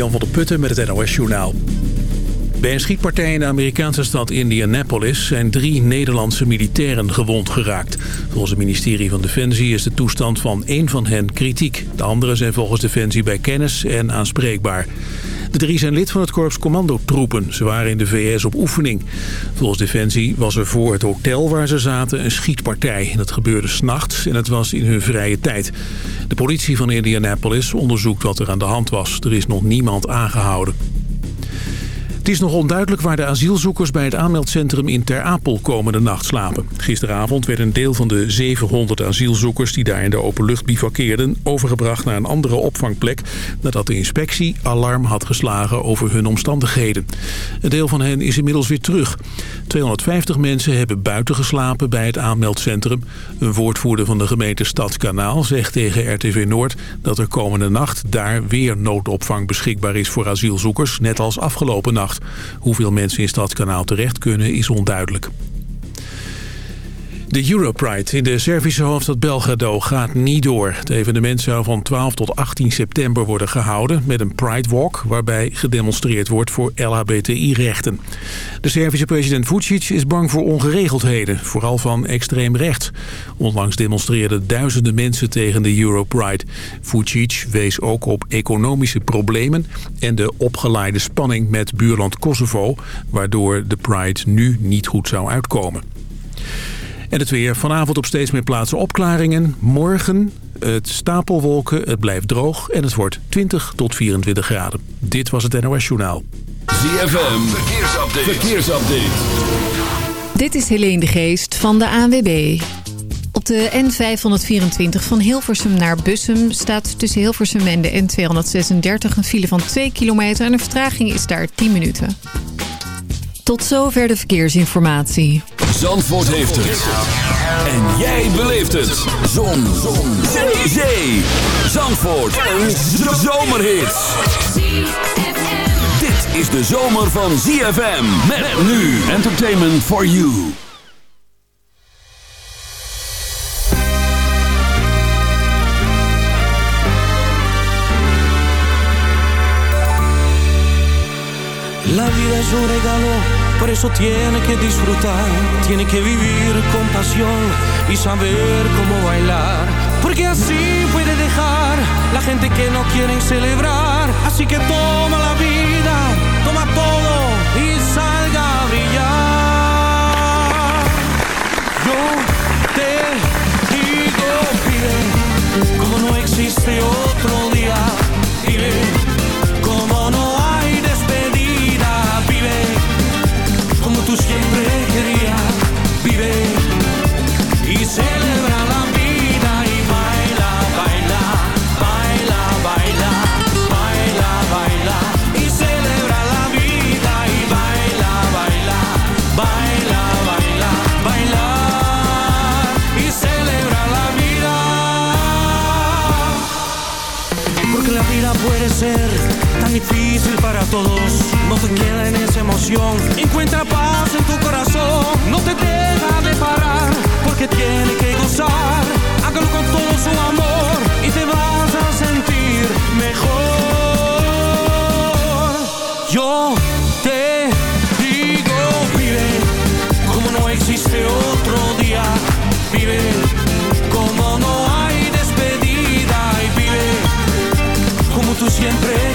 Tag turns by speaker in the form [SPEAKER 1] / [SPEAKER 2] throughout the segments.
[SPEAKER 1] Jan van der Putten met het NOS Journaal. Bij een schietpartij in de Amerikaanse stad Indianapolis zijn drie Nederlandse militairen gewond geraakt. Volgens het ministerie van Defensie is de toestand van één van hen kritiek. De anderen zijn volgens Defensie bij kennis en aanspreekbaar. De drie zijn lid van het korps commandotroepen. Ze waren in de VS op oefening. Volgens Defensie was er voor het hotel waar ze zaten een schietpartij. Dat gebeurde s'nachts en het was in hun vrije tijd. De politie van Indianapolis onderzoekt wat er aan de hand was. Er is nog niemand aangehouden. Het is nog onduidelijk waar de asielzoekers bij het aanmeldcentrum in Ter Apel komende nacht slapen. Gisteravond werd een deel van de 700 asielzoekers die daar in de openlucht bivakkeerden overgebracht naar een andere opvangplek nadat de inspectie alarm had geslagen over hun omstandigheden. Een deel van hen is inmiddels weer terug. 250 mensen hebben buiten geslapen bij het aanmeldcentrum. Een woordvoerder van de gemeente Stadskanaal zegt tegen RTV Noord dat er komende nacht daar weer noodopvang beschikbaar is voor asielzoekers, net als afgelopen nacht. Hoeveel mensen in Stadskanaal terecht kunnen is onduidelijk. De Europride in de Servische hoofdstad Belgrado gaat niet door. Het evenement zou van 12 tot 18 september worden gehouden met een Pride Walk... waarbij gedemonstreerd wordt voor LHBTI-rechten. De Servische president Vucic is bang voor ongeregeldheden, vooral van extreem rechts. Onlangs demonstreerden duizenden mensen tegen de Europride. Vucic wees ook op economische problemen en de opgeleide spanning met buurland Kosovo... waardoor de Pride nu niet goed zou uitkomen. En het weer. Vanavond op steeds meer plaatsen opklaringen. Morgen het stapelwolken, het blijft droog en het wordt 20 tot 24 graden. Dit was het NOS Journaal.
[SPEAKER 2] ZFM, verkeersupdate. verkeersupdate.
[SPEAKER 3] Dit is Helene de Geest van de ANWB. Op de N524 van Hilversum naar Bussum staat tussen Hilversum en de N236 een file van 2 kilometer en de vertraging is daar 10 minuten. Tot zover de verkeersinformatie.
[SPEAKER 2] Zandvoort heeft het. En jij beleeft het. Zon. Zon. Zee. Zee. Zandvoort. Een zomerhit. Dit is de zomer van ZFM. Met nu Entertainment for You.
[SPEAKER 4] La vida es un regalo, por eso tiene que disfrutar, tiene que vivir con pasión y saber cómo bailar, porque así puede dejar la gente que no quieren celebrar, así que toma la vida, toma todo y salga a brillar. Yo te digo, vive, como no existe otro día, vive tú siempre querías, vive y celebra la vida y baila, baila, baila, baila, baila, baila. Y celebra la vida y baila, baila, baila, baila, baila. Y celebra la vida. Porque la vida puede ser todos. No te queda en esa emoción. Encuentra paz en tu corazón. No te deja de parar. Porque tiene que gozar. Hágalo con todo su amor. Y te vas a sentir mejor. Yo te digo, vive como no existe otro día. Vive como no hay despedida. Y vive como tú siempre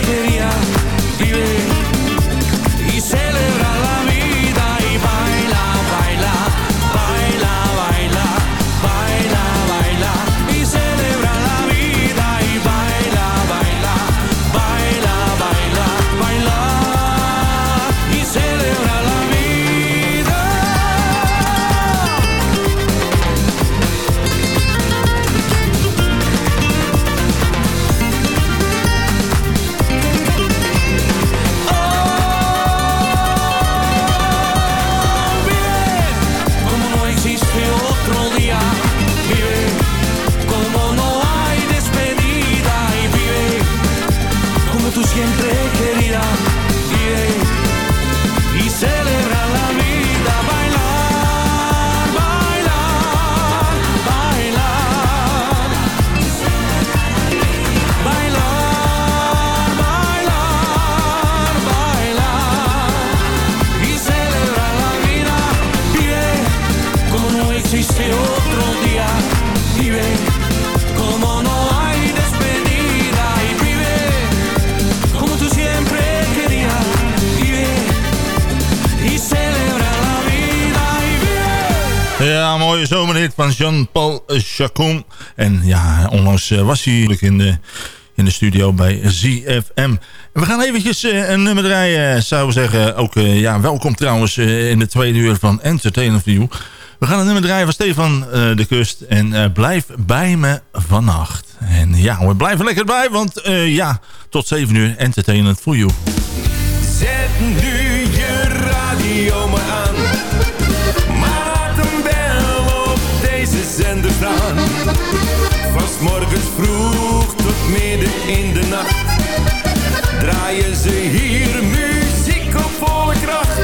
[SPEAKER 4] Jean-Paul Chacon. En ja, onlangs was hij in de, in de studio bij ZFM. We gaan eventjes een nummer draaien, zou ik zeggen. Ook ja, welkom trouwens in de tweede uur van Entertainment View. We gaan een nummer draaien van Stefan de Kust. En blijf bij me vannacht. En ja, we blijven lekker bij, want ja, tot 7 uur Entertainment for You.
[SPEAKER 5] Zet nu morgens vroeg tot midden in de nacht. Draaien ze hier muziek op volle kracht.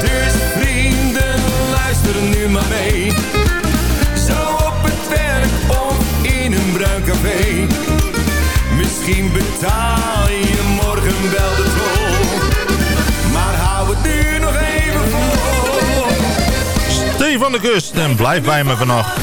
[SPEAKER 5] Dus vrienden, luister nu maar mee. Zo op het werk of in een bruin café. Misschien betaal je morgen wel de
[SPEAKER 4] van de Kust en blijf bij me vannacht.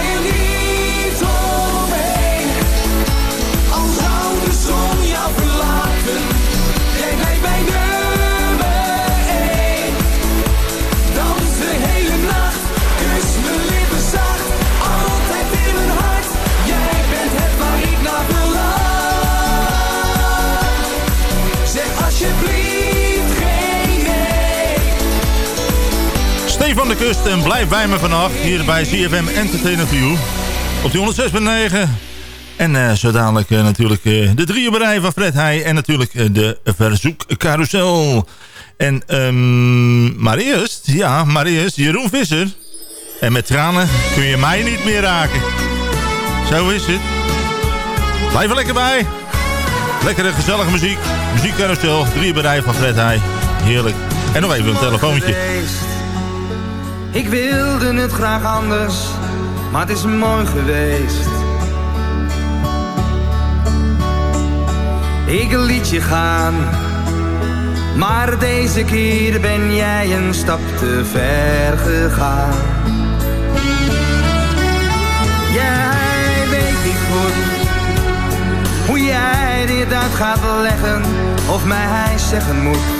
[SPEAKER 5] flying
[SPEAKER 4] en blijf bij me vannacht hier bij CFM Entertainment View. Op die 106.9. En uh, zo dadelijk uh, natuurlijk uh, de drieënberij van Fred Heij. En natuurlijk de verzoekcarousel. En um, maar eerst, ja, maar eerst Jeroen Visser. En met tranen kun je mij niet meer raken. Zo is het. Blijf er lekker bij. Lekkere gezellige muziek. Muziekcarousel, drieënberij van Fred Heij. Heerlijk. En nog even een telefoontje.
[SPEAKER 6] Ik wilde het graag anders, maar het is mooi geweest. Ik liet je gaan, maar deze keer ben jij een stap te ver gegaan. Jij weet niet goed hoe jij dit uit gaat leggen of mij zeggen moet.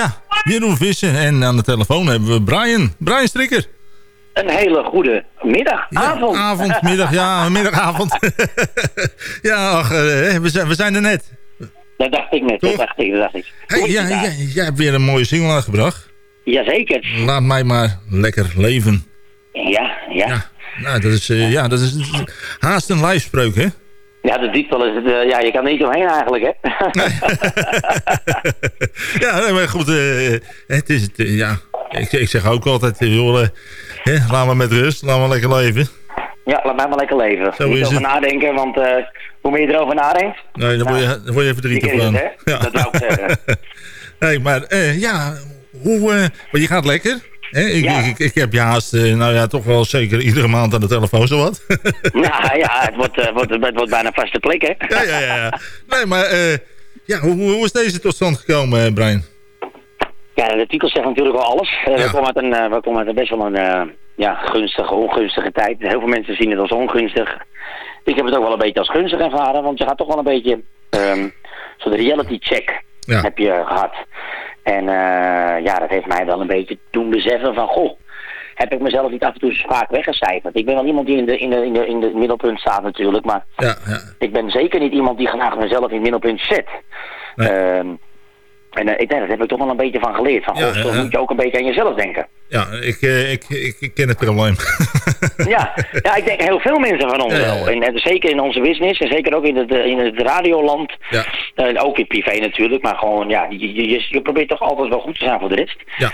[SPEAKER 7] Ja, Jeroen Vissen. En aan de telefoon hebben we Brian. Brian Strikker.
[SPEAKER 8] Een hele goede middag,
[SPEAKER 7] Ja,
[SPEAKER 8] avond.
[SPEAKER 7] avond, middag, ja, middagavond. ja, ach, eh, we, zijn, we zijn er net.
[SPEAKER 8] Dat dacht ik net, dat dacht ik, dat dacht ik.
[SPEAKER 7] Hey, ja, ja, jij hebt weer een mooie single uitgebracht.
[SPEAKER 8] Jazeker.
[SPEAKER 7] Laat mij maar lekker leven.
[SPEAKER 8] Ja, ja.
[SPEAKER 7] Ja,
[SPEAKER 8] Ja,
[SPEAKER 7] nou, dat is, eh, ja, dat is haast een lijfspreuk, hè?
[SPEAKER 8] De diepte is het, eh, ja, je kan er niet omheen eigenlijk, hè.
[SPEAKER 7] ja, nee, maar goed, eh, het is het, eh, ja. Ik, ik zeg ook altijd, joh, hè, laat maar met rust, laat maar lekker leven.
[SPEAKER 8] ja, laat mij maar lekker leven.
[SPEAKER 7] Zo
[SPEAKER 8] niet over
[SPEAKER 7] het.
[SPEAKER 8] nadenken, want hoe meer je erover nadenkt,
[SPEAKER 7] Nee, dan, word, je, dan word je verdrietig van.
[SPEAKER 8] Dat wou ik zeggen.
[SPEAKER 7] nee, maar ja, hoe, maar je gaat lekker. Ik,
[SPEAKER 8] Ja.
[SPEAKER 7] ik, ik heb je haast, eh, nou ja, toch wel zeker iedere maand aan de telefoon, zowat.
[SPEAKER 8] nou ja, het wordt, eh, wordt, het wordt bijna vaste plek, hè.
[SPEAKER 7] ja, ja, ja, ja. Nee, maar eh, ja, hoe, hoe is deze tot stand gekomen, Brian?
[SPEAKER 8] Ja, de titels zeggen natuurlijk wel alles.
[SPEAKER 7] Ja.
[SPEAKER 8] We komen uit, een, we komen uit een best wel een ja, gunstige, ongunstige tijd. Heel veel mensen zien het als ongunstig. Ik heb het ook wel een beetje als gunstig ervaren, want je gaat toch wel een beetje... ehm Zo'n reality check
[SPEAKER 7] Ja.
[SPEAKER 8] heb je gehad. En eh, ja, dat heeft mij wel een beetje doen beseffen van... Goh, heb ik mezelf niet af en toe eens vaak weggecijferd. Ik ben wel iemand die in de, in de, in de, in de middelpunt staat natuurlijk, maar...
[SPEAKER 7] Ja, ja.
[SPEAKER 8] Ik ben zeker niet iemand die graag mezelf in het middelpunt zet.
[SPEAKER 7] Nee.
[SPEAKER 8] Ehm, En eh, ik denk, dat heb ik toch wel een beetje van geleerd. Van,
[SPEAKER 7] Ja,
[SPEAKER 8] goh, dan
[SPEAKER 7] ja.
[SPEAKER 8] moet je ook een beetje aan jezelf denken.
[SPEAKER 7] Ja, ik, eh, ik, ik, ik ken het probleem.
[SPEAKER 8] Ja, ja, ik denk heel veel mensen van ons
[SPEAKER 7] Ja,
[SPEAKER 8] wel. En, en zeker in onze business en zeker ook in het, eh, in het radioland.
[SPEAKER 7] Ja.
[SPEAKER 8] En ook in privé natuurlijk, maar gewoon, ja, je, je, je- probeert toch altijd wel goed te zijn voor de rest.
[SPEAKER 7] ja.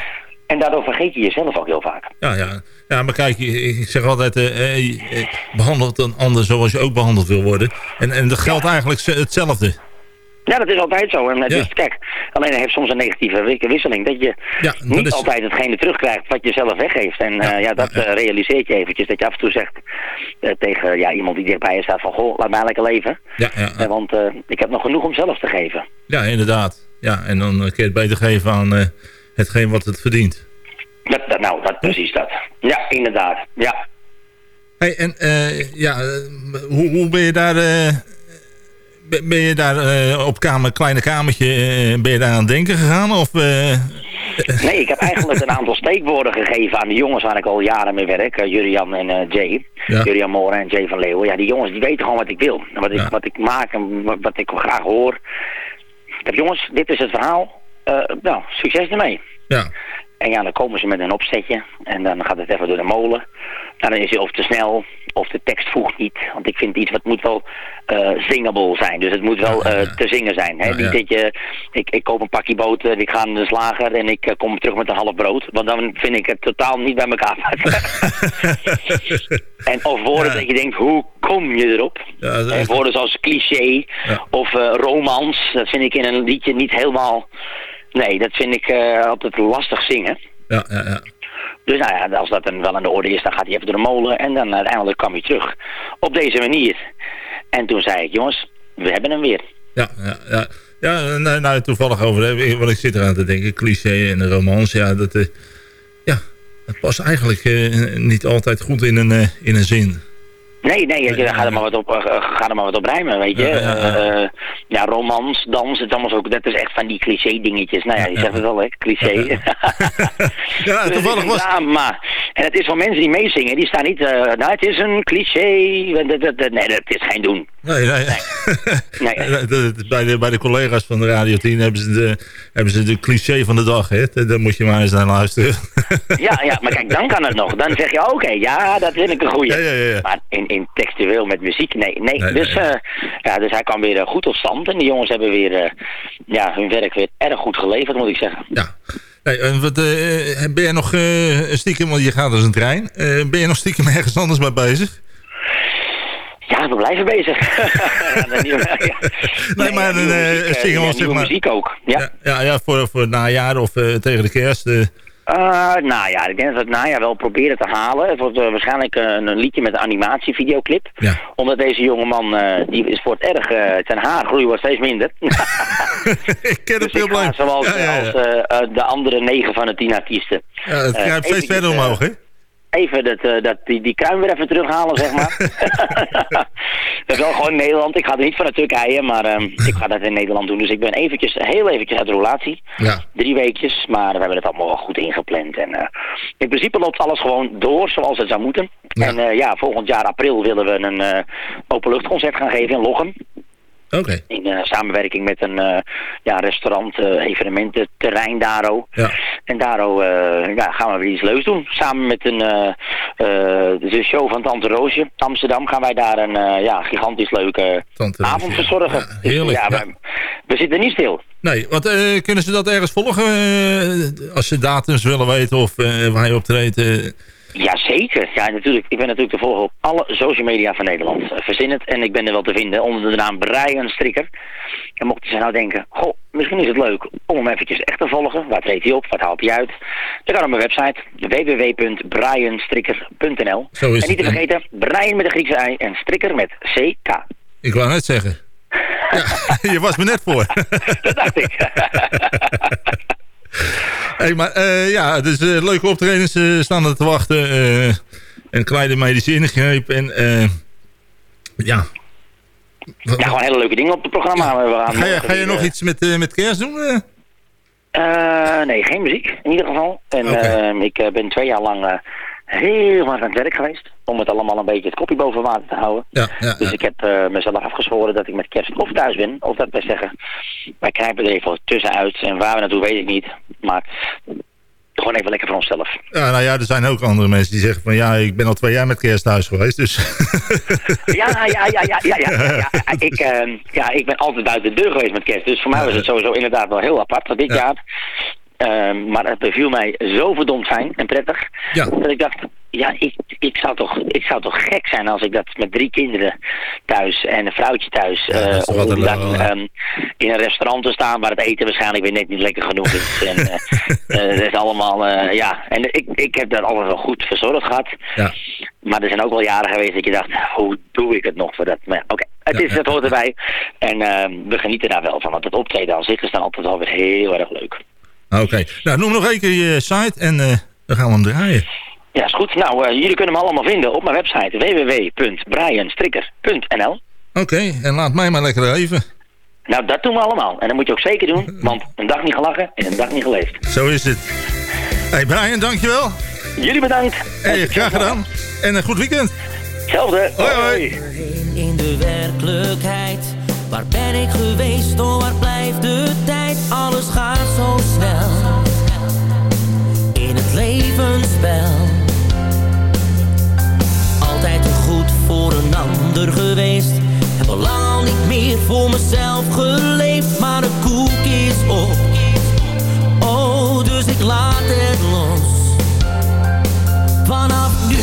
[SPEAKER 8] En daardoor vergeet je jezelf ook heel vaak.
[SPEAKER 7] Ja, ja. ja, maar kijk, ik zeg altijd, eh, eh, eh, behandel een ander zoals je ook behandeld wil worden. En, en dat geldt eigenlijk hetzelfde.
[SPEAKER 8] Ja, dat is altijd zo. En, eh,
[SPEAKER 7] Ja.
[SPEAKER 8] dus, kijk, alleen heeft soms een negatieve wi- wisseling. Dat je
[SPEAKER 7] Ja, dat
[SPEAKER 8] niet
[SPEAKER 7] is-
[SPEAKER 8] altijd hetgene terugkrijgt wat je zelf weggeeft. En ja,
[SPEAKER 7] Ja,
[SPEAKER 8] ja, dat
[SPEAKER 7] ja.
[SPEAKER 8] eh, realiseert je eventjes. Dat je af en toe zegt eh, tegen ja, iemand die dichtbij je staat van... Goh, laat mij lekker leven.
[SPEAKER 7] Ja, ja,
[SPEAKER 8] Eh, want eh, ik heb nog genoeg om zelf te geven.
[SPEAKER 7] ja, inderdaad. Ja, en dan eh, kun je het beter geven aan eh, hetgeen wat het verdient.
[SPEAKER 8] Dat, dat, nou, dat, precies dat. Ja, inderdaad. Ja.
[SPEAKER 7] Hey, en eh, ja, eh, hoe, hoe ben je daar... ben je daar eh, op kamer, kleine kamertje, eh, ben je daar aan het denken gegaan? Of, eh,
[SPEAKER 8] Nee, ik heb eigenlijk een aantal steekwoorden gegeven aan de jongens waar ik al jaren mee werk. Jurian en Jay.
[SPEAKER 7] Ja.
[SPEAKER 8] Jurian Moren en Jay van Leeuwen. Ja, die jongens die weten gewoon wat ik wil. Wat ik, wat ik maak en wat, ik graag hoor. Ik heb jongens, dit is het verhaal. Nou, succes ermee.
[SPEAKER 7] ja,
[SPEAKER 8] En ja, dan komen ze met een opzetje en dan gaat het even door de molen. Nou, dan is hij of te snel of de tekst voegt niet. Want ik vind iets wat moet wel eh singable zijn. Dus het moet wel
[SPEAKER 7] ja,
[SPEAKER 8] eh,
[SPEAKER 7] ja.
[SPEAKER 8] te zingen zijn. Hè?
[SPEAKER 7] Ja,
[SPEAKER 8] Niet dat je, ik, ik koop een pakje boter, ik ga naar de slager en ik eh, kom terug met een half brood. Want dan vind ik het totaal niet bij elkaar en of woorden dat je denkt, hoe kom je erop? En woorden zoals cliché of romans, dat vind ik in een liedje niet helemaal... Nee, dat vind ik eh, altijd lastig zingen.
[SPEAKER 7] ja, ja, ja.
[SPEAKER 8] Dus nou ja, als dat dan wel aan de orde is, dan gaat hij even door de molen en dan uiteindelijk kwam hij terug. Op deze manier. En toen zei ik, jongens, we hebben hem weer.
[SPEAKER 7] Ja, ja, ja. ja nou, nou, toevallig over, want ik zit eraan te denken, cliché en een romance, ja, dat, eh, ja, dat past eigenlijk eh, niet altijd goed in een, eh, in een zin.
[SPEAKER 8] Nee, nee, je,
[SPEAKER 7] Ja,
[SPEAKER 8] ga, er maar wat op, eh, ga er maar wat op rijmen, weet je.
[SPEAKER 7] Ja, ja, ja.
[SPEAKER 8] Eh, eh, ja, romans, dans, het is allemaal zo, dat is echt van die cliché dingetjes. Nou ja, je zegt het wel, hè, cliché.
[SPEAKER 7] Ja,
[SPEAKER 8] Dus
[SPEAKER 7] toevallig was...
[SPEAKER 8] een drama. En het is van mensen die meezingen, die staan niet, eh, nou het is een cliché. Nee, dat is geen doen.
[SPEAKER 7] Nee, nee.
[SPEAKER 8] Nee.
[SPEAKER 7] Dat- bij, de, bij de collega's van de Radio 10 hebben ze de, hebben ze de cliché van de dag. Hè? Daar moet je maar eens naar luisteren.
[SPEAKER 8] Ja, ja, maar kijk, dan kan het nog. Dan zeg je, oké, ja, dat vind ik een goeie.
[SPEAKER 7] Ja, ja, ja, ja.
[SPEAKER 8] Maar in, in textueel met muziek, nee. nee.
[SPEAKER 7] Nee,
[SPEAKER 8] dus,
[SPEAKER 7] nee.
[SPEAKER 8] eh, ja, dus hij kwam weer eh, goed tot stand. En de jongens hebben weer eh, ja, hun werk weer erg goed geleverd, moet ik zeggen.
[SPEAKER 7] Ja. Wat, ben je nog stiekem, want je gaat als een trein. ben je nog stiekem ergens anders mee bezig?
[SPEAKER 8] Ja, we blijven bezig. ja, de nieuwe, ja.
[SPEAKER 7] Nee, maar eh,
[SPEAKER 8] muziek,
[SPEAKER 7] zeg maar.
[SPEAKER 8] ook. Ja.
[SPEAKER 7] Ja, ja, ja voor, voor het najaar of tegen de kerst. Eh,
[SPEAKER 8] nou ja, ik denk dat we het najaar wel proberen te halen. Het wordt eh, waarschijnlijk eh, een liedje met een animatievideoclip.
[SPEAKER 7] Ja.
[SPEAKER 8] Omdat deze jongeman, die is voor het erg, zijn haargroei wordt steeds minder.
[SPEAKER 7] ik ken het
[SPEAKER 8] Dus
[SPEAKER 7] probleem.
[SPEAKER 8] ga zoals
[SPEAKER 7] ja, ja, ja.
[SPEAKER 8] als de andere negen van de tien artiesten.
[SPEAKER 7] ja, het kruipt steeds verder omhoog, hè?
[SPEAKER 8] Even dat, eh, dat, die, die kruim weer even terughalen, zeg maar. dat is wel gewoon Nederland. Ik ga er niet van Turkije, maar ehm, ik ga dat in Nederland doen. Dus ik ben eventjes, heel eventjes uit de relatie.
[SPEAKER 7] Ja.
[SPEAKER 8] Drie weekjes, maar we hebben het allemaal wel goed ingepland. En eh, in principe loopt alles gewoon door zoals het zou moeten.
[SPEAKER 7] Ja.
[SPEAKER 8] En eh, ja, volgend jaar april willen we een openluchtconcert gaan geven in Lochem. In eh, samenwerking met een eh, ja, restaurant, eh, evenemententerrein Daro.
[SPEAKER 7] Ja.
[SPEAKER 8] En Daro eh, ja, gaan we weer iets leuks doen. Samen met een de show van Tante Roosje. Amsterdam gaan wij daar een ja, gigantisch leuke
[SPEAKER 7] Tante
[SPEAKER 8] avond verzorgen.
[SPEAKER 7] Ja, heerlijk,
[SPEAKER 8] ja. We, we zitten niet stil.
[SPEAKER 7] Nee, want eh, kunnen ze dat ergens volgen? als ze datums willen weten of waar je optreedt?
[SPEAKER 8] Jazeker. Ja, natuurlijk. Ik ben natuurlijk te volgen op alle social media van Nederland. Eh, Verzin het en ik ben er wel te vinden onder de naam Brian Strikker. En mochten ze nou denken, goh, misschien is het leuk om hem eventjes echt te volgen. Waar treedt hij op? Wat haalt hij uit? Dan kan op mijn website www.brianstrikker.nl En niet te
[SPEAKER 7] het,
[SPEAKER 8] vergeten, Brian met een Griekse i en Strikker met CK.
[SPEAKER 7] Ik wou net zeggen. Ja, je was me net voor.
[SPEAKER 8] Dat dacht ik.
[SPEAKER 7] hey, maar eh, ja, dus leuke optredens eh, staan er te wachten. een kleine medische ingreep. En ja.
[SPEAKER 8] ja, gewoon hele leuke dingen op het programma. We gaan
[SPEAKER 7] Ga je, ga je nog iets met, met kerst doen?
[SPEAKER 8] nee, geen muziek in ieder geval. En
[SPEAKER 7] Oké.
[SPEAKER 8] eh, ik ben twee jaar lang heel hard aan het werk geweest. Om het allemaal een beetje het kopje boven water te houden.
[SPEAKER 7] Ja, ja,
[SPEAKER 8] Dus
[SPEAKER 7] ja.
[SPEAKER 8] ik heb eh, mezelf afgezworen dat ik met kerst of thuis ben. Of dat wij zeggen, wij knijpen er even tussenuit. En waar we naartoe weet ik niet. Maar gewoon even lekker voor onszelf.
[SPEAKER 7] Ja, nou ja, er zijn ook andere mensen die zeggen van... ja, ik ben al twee jaar met kerst thuis geweest, dus...
[SPEAKER 8] Ja, ja, ja, ja, ja, ja. Ik, eh, ja, ik ben altijd buiten de deur geweest met kerst. Dus voor mij was het sowieso inderdaad wel heel apart van dit
[SPEAKER 7] Ja.
[SPEAKER 8] jaar. Ehm, maar het beviel mij zo verdomd fijn en prettig.
[SPEAKER 7] Ja.
[SPEAKER 8] Dat ik dacht, ja, ik, ik, zou toch, ik zou toch gek zijn als ik dat met drie kinderen thuis en een vrouwtje thuis...
[SPEAKER 7] Ja, dat
[SPEAKER 8] eh, om
[SPEAKER 7] ja.
[SPEAKER 8] ehm, in een restaurant te staan waar het eten waarschijnlijk weer net niet lekker genoeg is. en eh, eh, het is allemaal, eh, ja. En ik, ik heb dat altijd wel goed verzorgd gehad.
[SPEAKER 7] Ja.
[SPEAKER 8] Maar er zijn ook wel jaren geweest dat je dacht, hoe doe ik het nog voor dat? Maar oké, het, is, het hoort erbij. En ehm, we genieten daar wel van, want het optreden aan zich is dan altijd wel weer heel erg leuk.
[SPEAKER 7] Oké, nou noem nog één keer je site en eh, dan gaan we hem draaien.
[SPEAKER 8] Ja, is goed. Nou, eh, jullie kunnen me allemaal vinden op mijn website www.brianstrikker.nl
[SPEAKER 7] Oké, en laat mij maar lekker even.
[SPEAKER 8] Nou, dat doen we allemaal. En dat moet je ook zeker doen, want een dag niet gelachen en een dag niet geleefd.
[SPEAKER 7] Zo is het. Hey Brian, dankjewel.
[SPEAKER 8] Jullie bedankt.
[SPEAKER 7] Hey, graag gedaan. En een goed weekend.
[SPEAKER 8] Hetzelfde.
[SPEAKER 7] Hoi, hoi.
[SPEAKER 9] in de werkelijkheid. Waar ben ik geweest? Oh, waar blijft de tijd? Alles gaat zo snel. In het levensspel. Altijd te goed voor een ander geweest. Heb al lang niet meer voor mezelf geleefd. Maar de koek is op. Oh, dus ik laat het los. Vanaf nu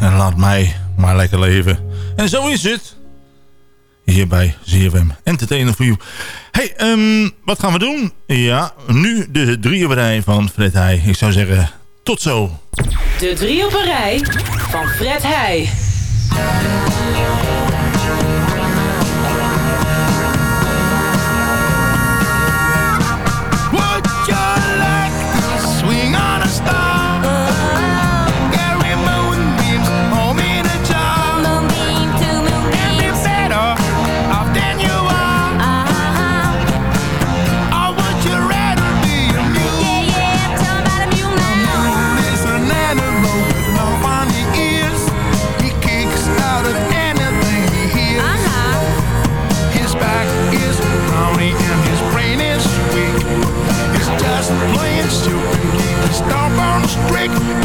[SPEAKER 9] En laat mij maar lekker leven.
[SPEAKER 7] En zo is het. Hier bij ZFM Entertainer for You. Hey, ehm, wat gaan we doen? Ja, nu de drieënberij van Fred Heij. Ik zou zeggen, tot zo.
[SPEAKER 10] De drie op een rij van Fred Heij. strict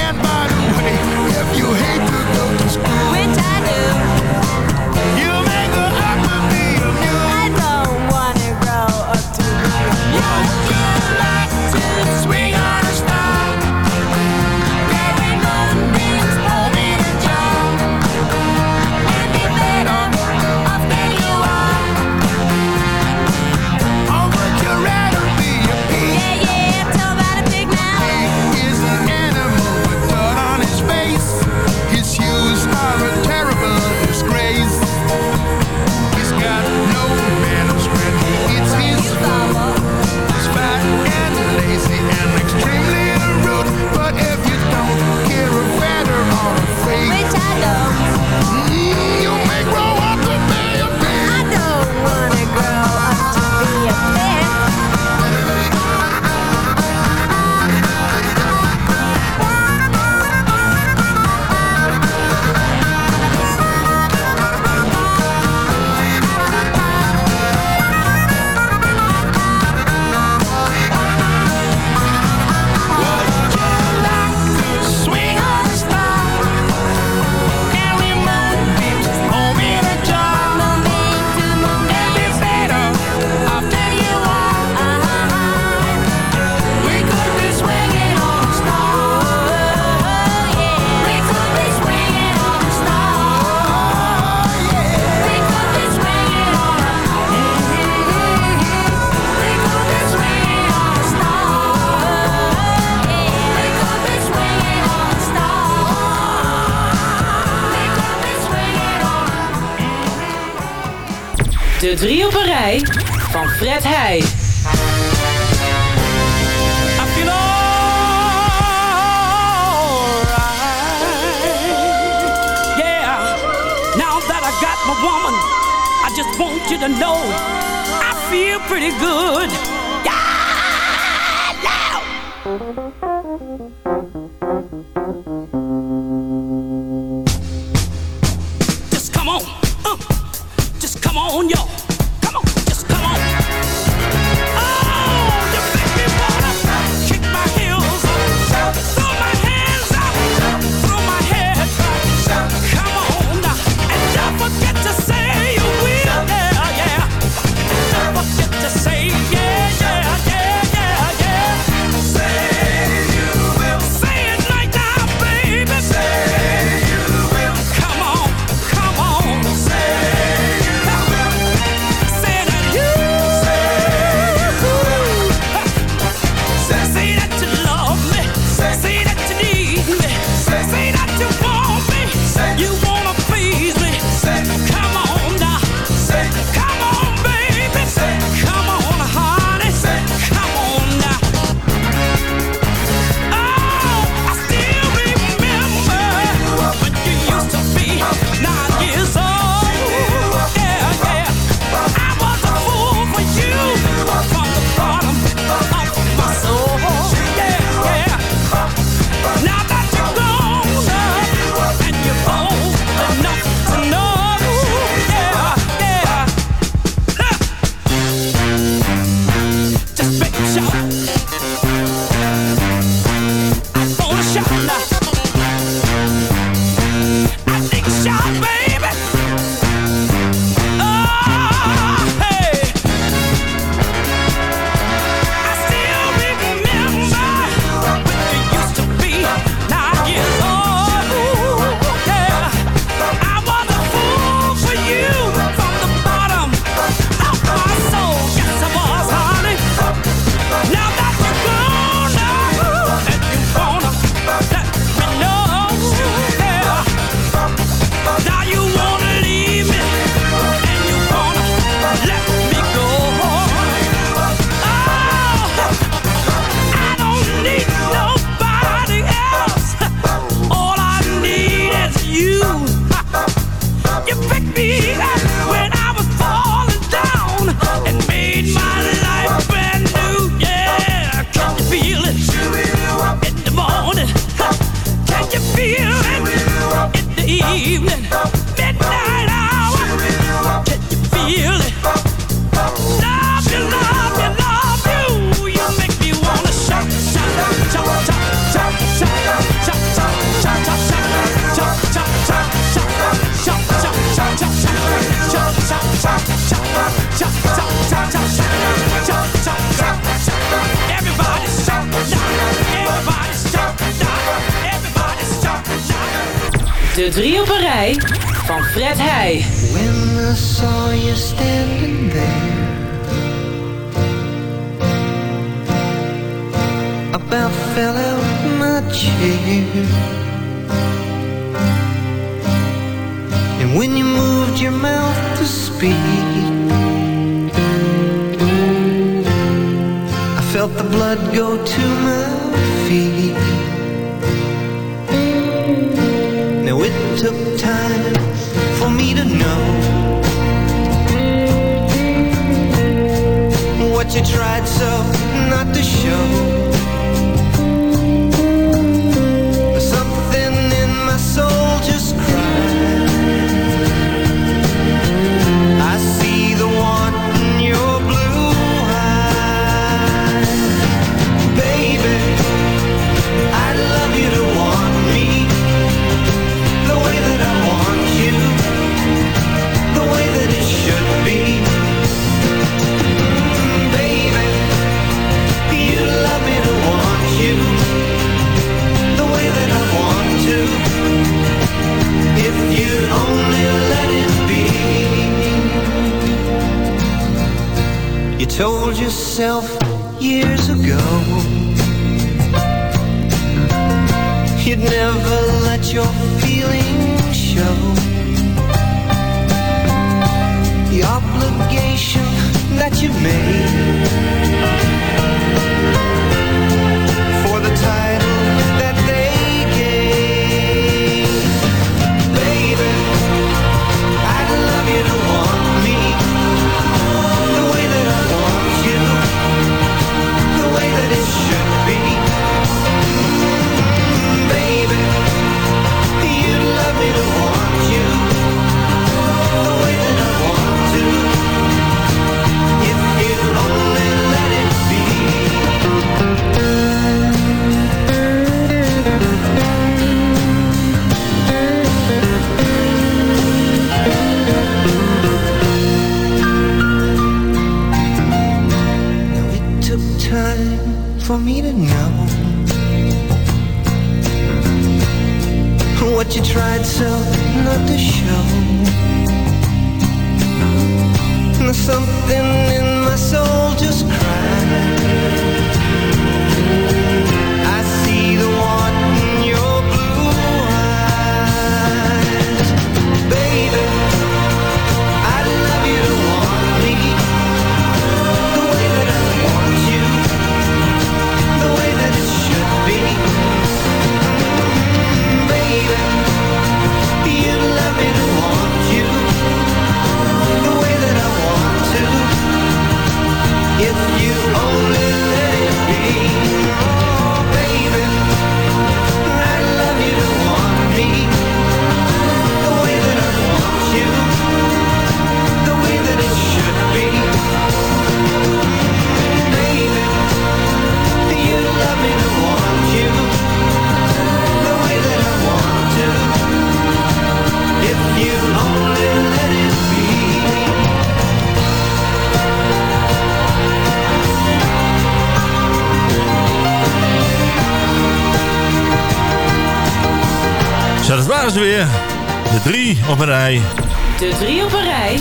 [SPEAKER 10] Fred Heij.
[SPEAKER 11] woman, I just want you to know I feel pretty good. Yeah, now.
[SPEAKER 10] De drie op een rij van Fred Heij.
[SPEAKER 12] When I saw you standing there About fell out my chair And when you moved your mouth to speak I felt the blood go to my feet took time for me to know What you tried so not to show told yourself years ago. You'd never let your feelings show. The obligation that you made for me to know What you tried so not to show. Now Something in my soul just cried
[SPEAKER 7] op een rij.
[SPEAKER 10] De drie op een rij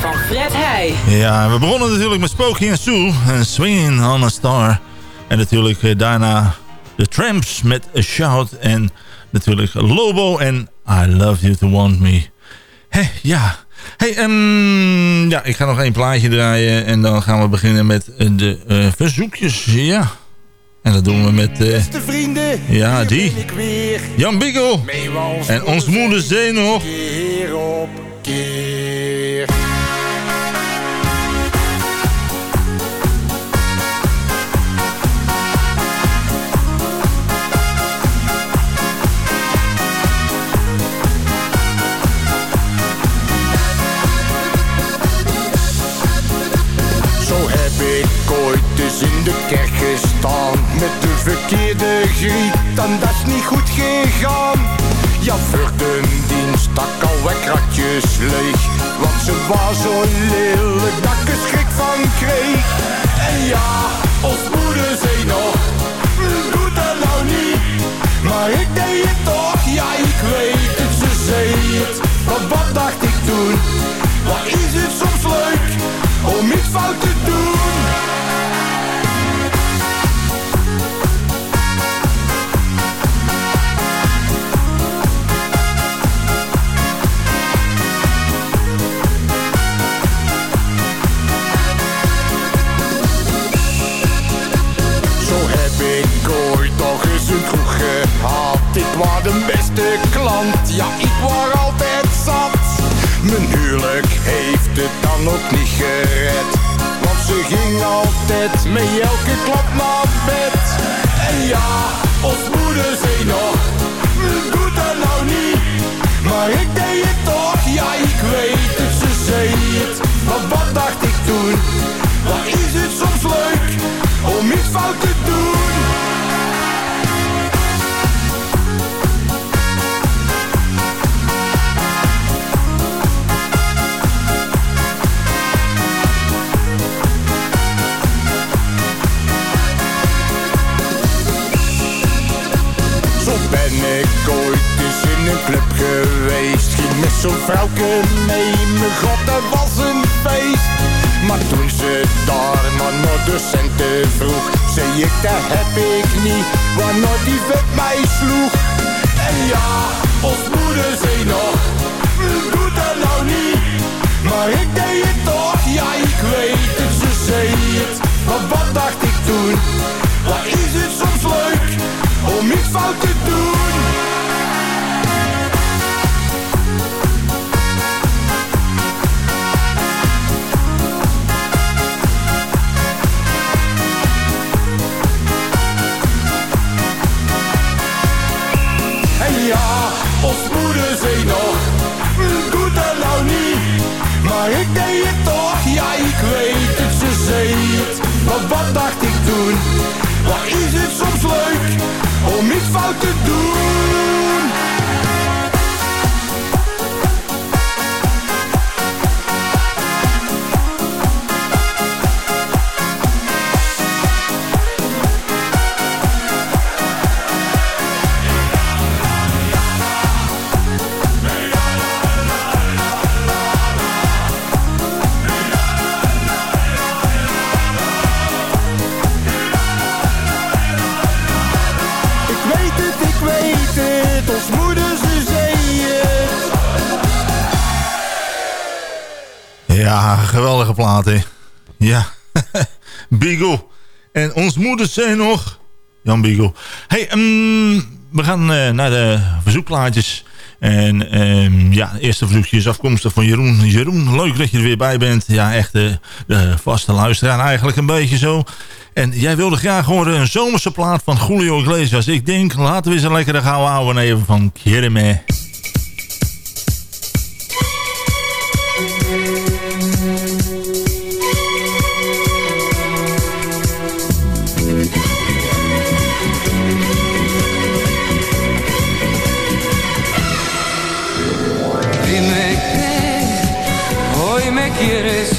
[SPEAKER 10] van Fred Heij.
[SPEAKER 7] Ja, we begonnen natuurlijk met Spooky en Sue. En Swinging on a Star. En natuurlijk eh, daarna de Tramps met A Shout. En natuurlijk Lobo en I Love You To Want Me. Hé, ja. Hey, ehm, ja, ik ga nog één plaatje draaien. En dan gaan we beginnen met eh, de eh, verzoekjes. Ja. En dat doen we met... eh,
[SPEAKER 13] Beste vrienden,
[SPEAKER 7] ja, die. Jan
[SPEAKER 13] wals
[SPEAKER 7] En ons moeder Zee nog.
[SPEAKER 13] Keer op keer. in de kerk gestaan Met de verkeerde griet, dan dat is niet goed gegaan. Ja, voor de dienst stak al kratjes leeg Want ze was zo lelijk dat ik er schrik van kreeg. En ja, ons moeder zei nog Doe dat nou niet Maar ik deed het toch, ja ik weet het Ze zei het, maar wat dacht ik toen? Wat elke klap Dat heb ik niet, waarna die vet mij sloeg. En ja, ons moeder zei nog, wat dacht ik toen? Wat is het soms leuk om iets fout te doen?
[SPEAKER 7] Plaat. Ja, Beagle. En ons moeder zei nog... Jan Beagle. hey, ehm, we gaan eh, naar de verzoekplaatjes. En ehm, ja, eerste verzoekje is afkomstig van Jeroen. Jeroen, leuk dat je er weer bij bent. Ja, echt eh, de vaste luisteraar eigenlijk een beetje zo. En jij wilde graag horen een zomerse plaat van Julio Iglesias. Ik denk, laten we eens een lekkere gouden ouwe nemen van Kiereme.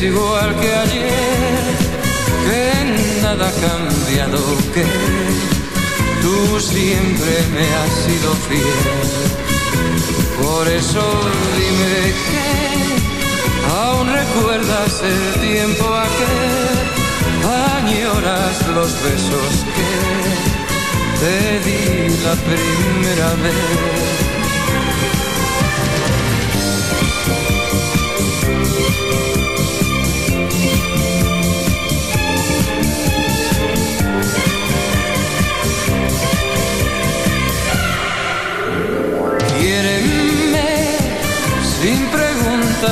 [SPEAKER 14] Igual que ayer, que nada ha cambiado, que tú siempre me has sido fiel. Por eso dime que aún recuerdas el tiempo aquel, añoras los besos que te di la primera vez.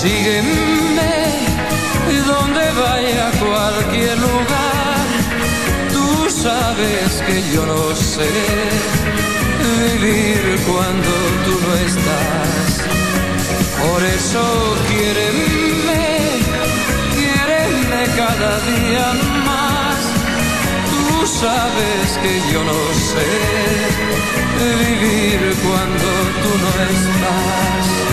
[SPEAKER 14] Sígueme donde vaya a cualquier lugar. Tú sabes que yo no sé vivir cuando tú no estás. Por eso quiéreme, quiéreme cada día más. Tú sabes que yo no sé vivir cuando tú no estás.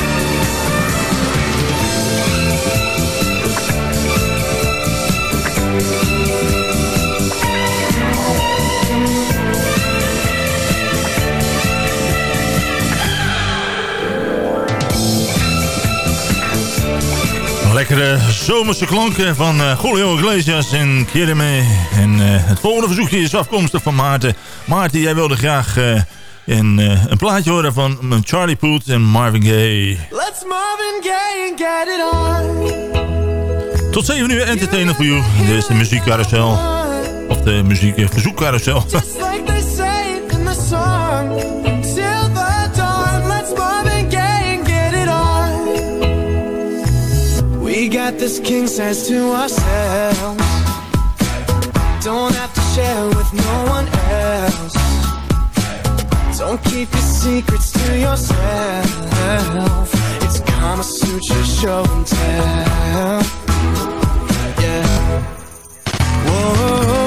[SPEAKER 15] lekkere zomerse klanken van uh, Julio Iglesias en Kierme. En eh, het volgende verzoekje is afkomstig van Maarten. Maarten, jij wilde graag eh, een, een, plaatje horen van Charlie Poet en Marvin Gaye.
[SPEAKER 7] Let's Marvin Gaye and get it on.
[SPEAKER 15] Tot 7 uur entertainer voor you. Dit is de muziekcarousel. Of de muziek verzoekcarousel.
[SPEAKER 7] Got this king size to ourselves. Don't have to share with no one else. Don't keep your secrets to yourself. It's Kama Sutra show and tell.
[SPEAKER 16] oh.
[SPEAKER 7] oh,
[SPEAKER 15] oh.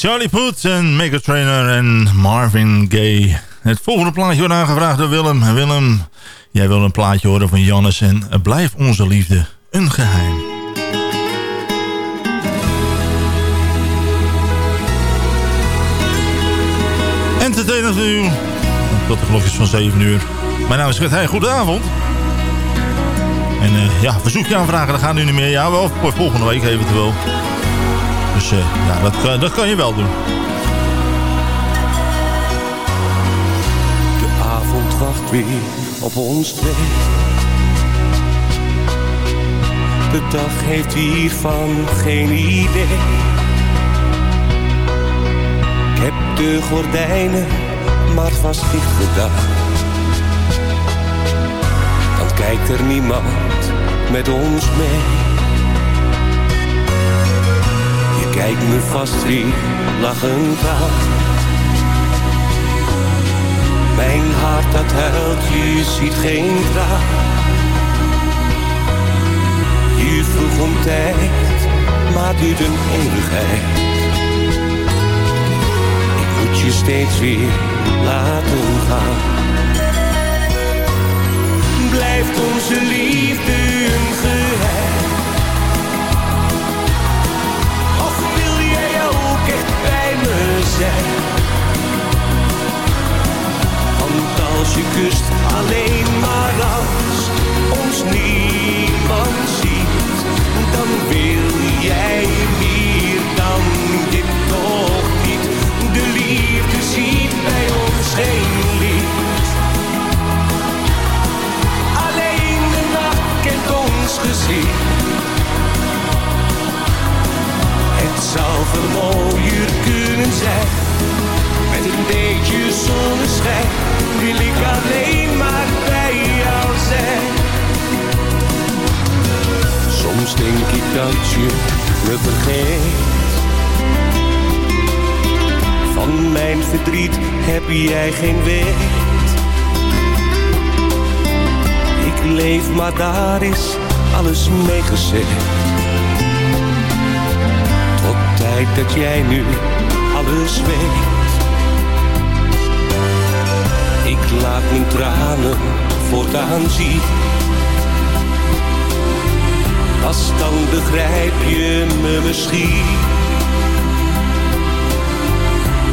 [SPEAKER 15] Charlie Puth en Mega Trainer en Marvin Gaye. Het volgende plaatje wordt aangevraagd door Willem. Willem, jij wil een plaatje horen van Jannes en blijf onze liefde een geheim. Entertainers nu. Tot de klokjes van 7 uur. Mijn naam is Fred Heij, goedenavond. En eh, ja, verzoekje aanvragen, dat gaat nu niet meer. Ja, wel voor volgende week eventueel. Dus ja, dat, dat kan je wel doen.
[SPEAKER 4] De avond wacht weer op ons twee. De dag heeft hiervan geen idee. Ik heb de gordijnen maar vast dicht gedaan. Dan kijkt er niemand met ons mee. Je kijkt me vast weer lachend aan. Mijn hart dat huilt, je ziet geen traan. Je vroeg om tijd, maar duurt een eeuwigheid. Ik moet je steeds weer laten gaan. Blijft onze liefde een geheim? Want als je kust alleen maar als ons niemand ziet, dan wil jij meer dan dit toch niet. De liefde ziet bij ons geen licht. Alleen de nacht kent ons gezicht. Het zou veel mooier kunnen zijn. Met een beetje zonneschijn wil ik alleen maar bij jou zijn. Soms denk ik dat je me vergeet. Van mijn verdriet heb jij geen weet. Ik leef, maar daar is alles mee gezegd. Tijd dat jij nu alles weet. Ik laat mijn tranen voortaan zien. Pas dan begrijp je me misschien.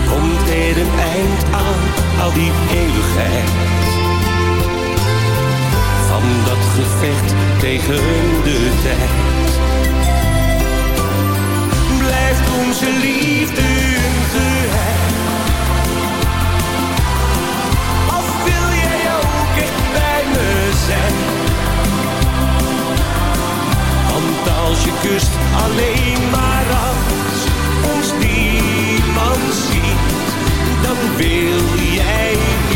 [SPEAKER 4] Komt er een eind aan al die eeuwigheid van dat gevecht tegen de tijd. Onze liefde een geheim? Of wil jij ook echt bij me zijn? Want als je kust alleen maar als ons niemand ziet, dan wil jij hier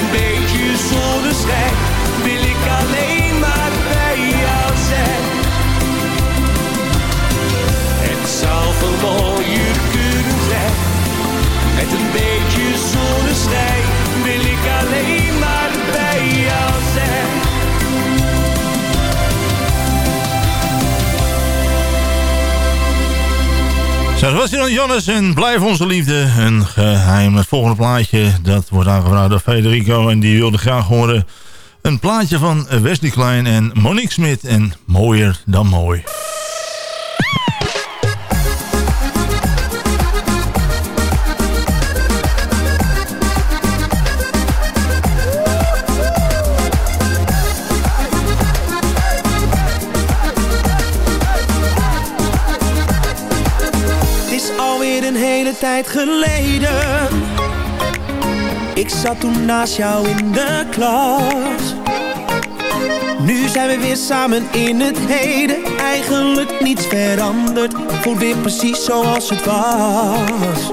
[SPEAKER 4] een beetje zonneschijn wil ik alleen maar bij jou zijn. Het zou veel mooier kunnen zijn. Met een beetje zonneschijn wil ik alleen maar bij jou zijn.
[SPEAKER 7] Dan, Jannes. En blijf onze liefde een geheim. Het volgende plaatje, dat wordt aangevraagd door Federico. En die wilde graag horen een plaatje van Wesley Klein en Monique Smit. En mooier dan mooi.
[SPEAKER 4] Geleden. Ik zat toen naast jou in de klas. Nu zijn we weer samen in het heden. Eigenlijk niets veranderd. Voelt weer precies zoals het was.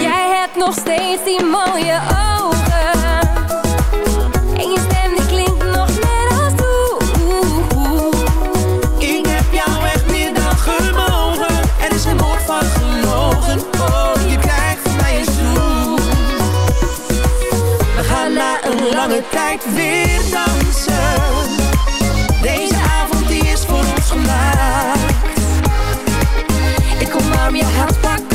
[SPEAKER 15] Jij hebt nog steeds die mooie ogen.
[SPEAKER 4] Lange tijd weer dansen. Deze avond die is voor ons gemaakt. Ik kom aan je hand, pak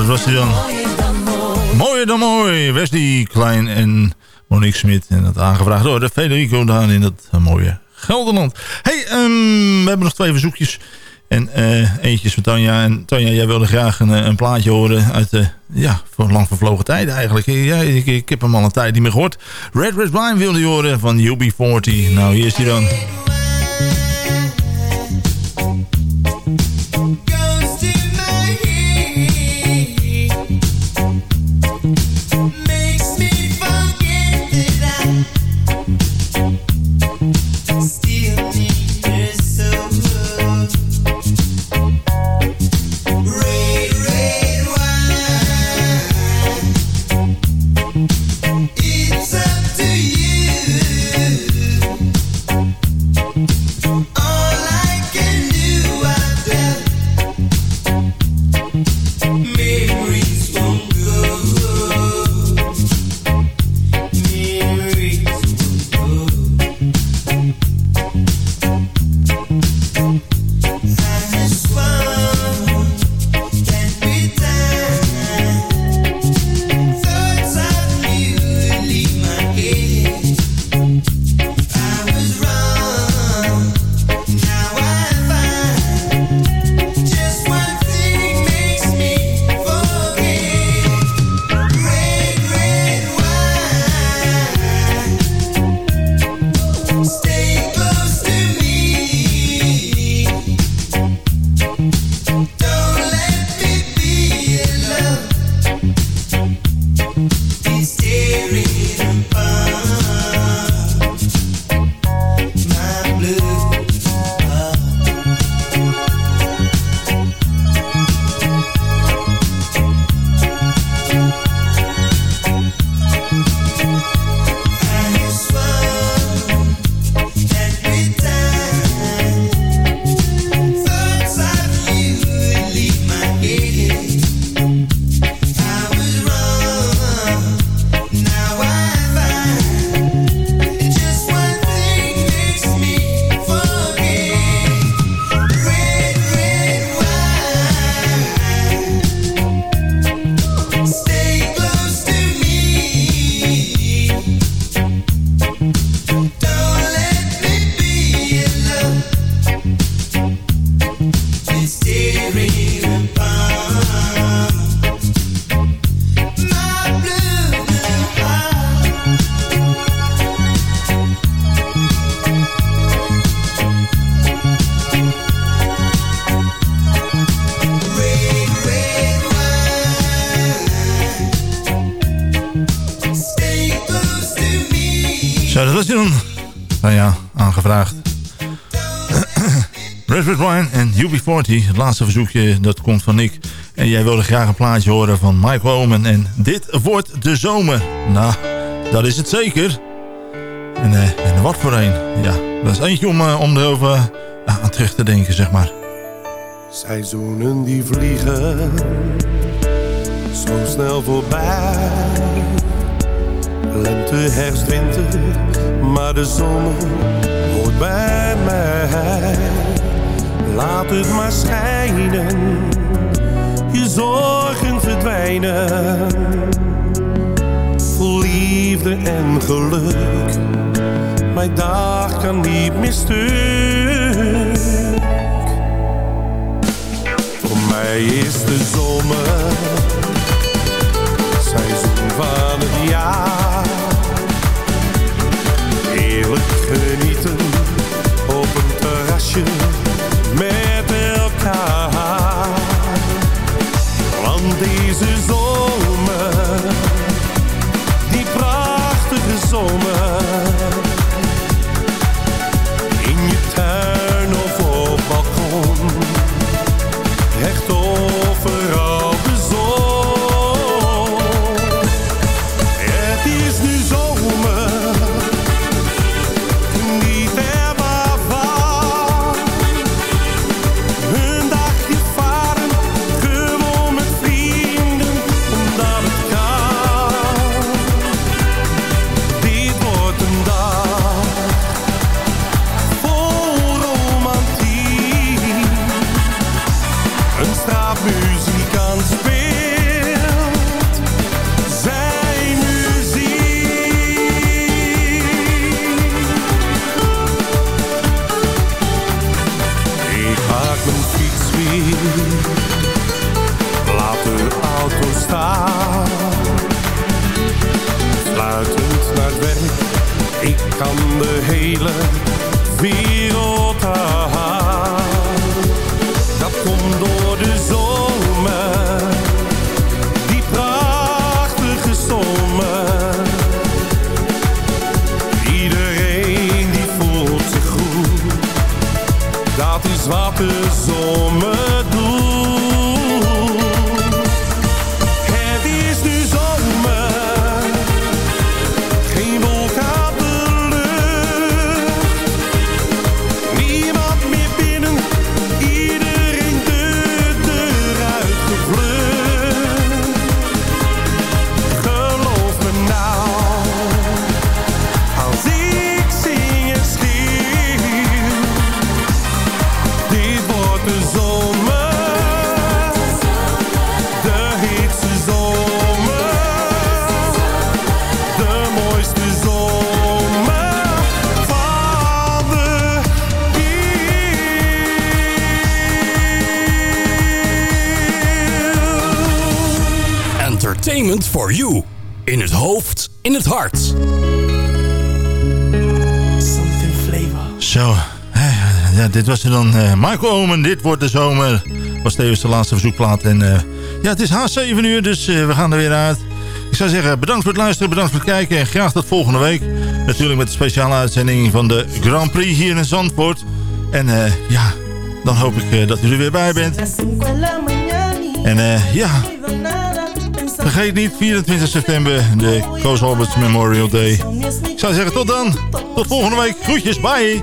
[SPEAKER 4] dat was
[SPEAKER 12] hij dan.
[SPEAKER 7] mooier dan mooi.
[SPEAKER 12] Wesley Klein en Monique Smit. En dat aangevraagd door de Federico Daan in dat eh, mooie Gelderland. hey, ehm, we hebben nog twee verzoekjes. En eh, eentje is van Tanja. En Tanja, jij wilde graag een, eh, een plaatje horen uit de, ja, voor lang vervlogen tijden eigenlijk. Ja, ik, ik heb hem al een tijd niet meer gehoord. Red Red Blind wilde je horen van UB40. Nou, hier is hij dan. UB40. Het laatste verzoekje, dat komt van Nick. En jij wilde graag een plaatje horen van Mike Woman. En dit wordt de zomer. Nou, dat is het zeker. En, eh, en wat voor een. Ja, dat is eentje om, eh, om erover ja, aan terug te denken, zeg maar.
[SPEAKER 4] Seizoenen die vliegen zo snel voorbij. Lente, herfst, winter, maar de zomer hoort bij mij. Laat het maar schijnen, je zorgen verdwijnen. Vol liefde en geluk, mijn dag kan niet meer. Voor mij is de zomer,
[SPEAKER 17] seizoen van
[SPEAKER 2] het
[SPEAKER 4] jaar soul. Dit was er dan eh, Michael Omen. Dit wordt de zomer. Was tevens de laatste verzoekplaat. En eh, ja, het is haast 7 uur, dus eh, we gaan er weer uit. Ik zou zeggen, bedankt voor het luisteren, bedankt voor het kijken. En graag tot volgende week. Natuurlijk met de speciale uitzending van de Grand Prix hier in Zandvoort. En ja, dan hoop ik dat u er weer bij bent. En ja, vergeet niet, 24 september, de Koos Alberts Memorial Day. Ik zou zeggen, tot dan. Tot volgende week. Groetjes, bye.